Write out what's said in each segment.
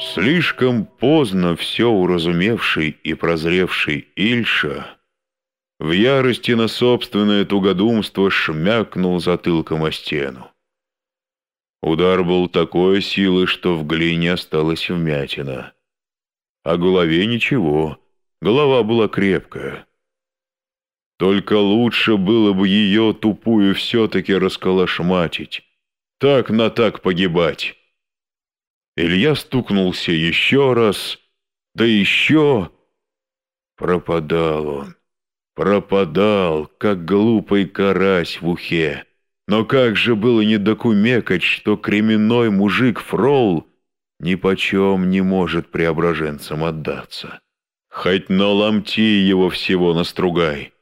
Слишком поздно все уразумевший и прозревший Ильша в ярости на собственное тугодумство шмякнул затылком о стену. Удар был такой силы, что в глине осталась вмятина. А голове ничего, голова была крепкая. Только лучше было бы ее тупую все-таки расколошматить, так на так погибать. Илья стукнулся еще раз, да еще... Пропадал он, пропадал, как глупый карась в ухе. Но как же было не докумекать, что кременной мужик Фрол нипочем не может преображенцам отдаться. Хоть на ломти его всего настругай.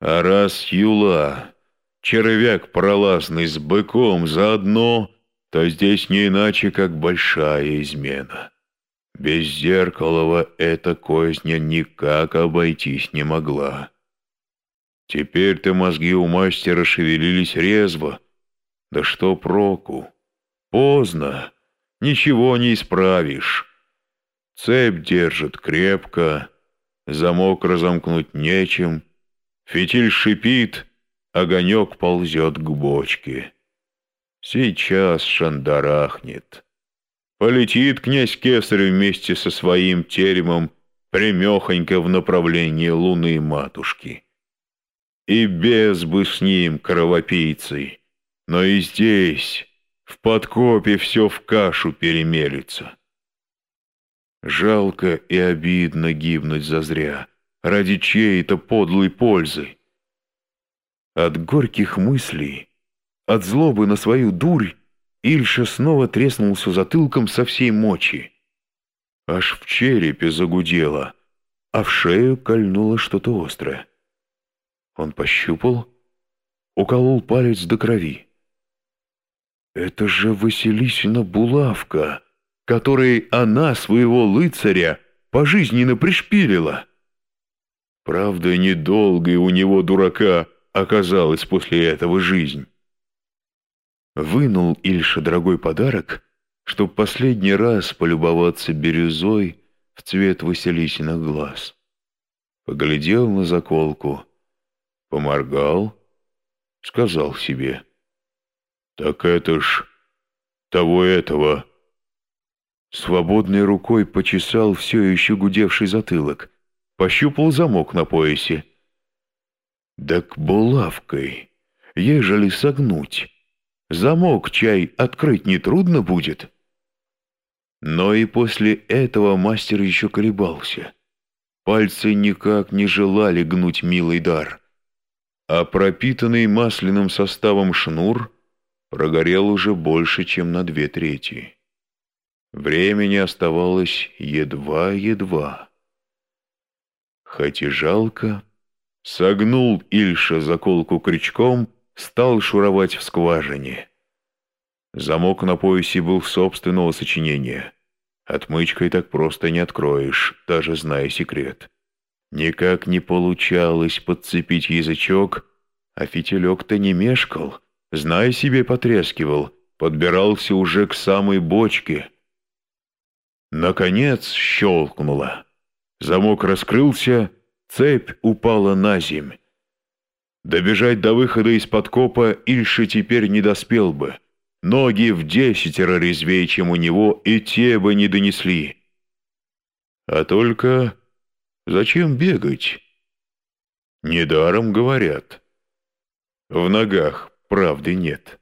А раз юла, червяк пролазный с быком заодно то здесь не иначе, как большая измена. Без Зеркалова эта козня никак обойтись не могла. Теперь-то мозги у мастера шевелились резво. Да что проку? Поздно. Ничего не исправишь. Цепь держит крепко, замок разомкнуть нечем, фитиль шипит, огонек ползет к бочке. Сейчас шандарахнет. Полетит князь Кесарь вместе со своим теремом примехонько в направлении луны матушки. И без бы с ним кровопийцей, но и здесь, в подкопе, все в кашу перемелится. Жалко и обидно гибнуть зазря, ради чьей-то подлой пользы. От горьких мыслей от злобы на свою дурь Ильша снова треснулся затылком со всей мочи. Аж в черепе загудело, а в шею кольнуло что-то острое. Он пощупал, уколол палец до крови. Это же Василисина булавка, которой она своего лыцаря пожизненно пришпилила. Правда, недолгой у него, дурака, оказалась после этого жизнь. Вынул Ильша дорогой подарок, чтоб последний раз полюбоваться бирюзой в цвет Василисиных глаз. Поглядел на заколку, поморгал, сказал себе. «Так это ж того этого». Свободной рукой почесал все еще гудевший затылок, пощупал замок на поясе. «Да к булавкой, ежели согнуть». Замок чай открыть нетрудно будет. Но и после этого мастер еще колебался. Пальцы никак не желали гнуть милый дар. А пропитанный масляным составом шнур прогорел уже больше, чем на две трети. Времени оставалось едва-едва. Хоть и жалко, согнул Ильша заколку крючком — стал шуровать в скважине. Замок на поясе был собственного сочинения. Отмычкой так просто не откроешь, даже зная секрет. Никак не получалось подцепить язычок, а фитилек-то не мешкал, зная себе потрескивал, подбирался уже к самой бочке. Наконец щелкнуло. Замок раскрылся, цепь упала на земь. Добежать до выхода из подкопа Ильша теперь не доспел бы. Ноги в десятеро резвее, чем у него, и те бы не донесли. А только зачем бегать? Недаром говорят. В ногах правды нет.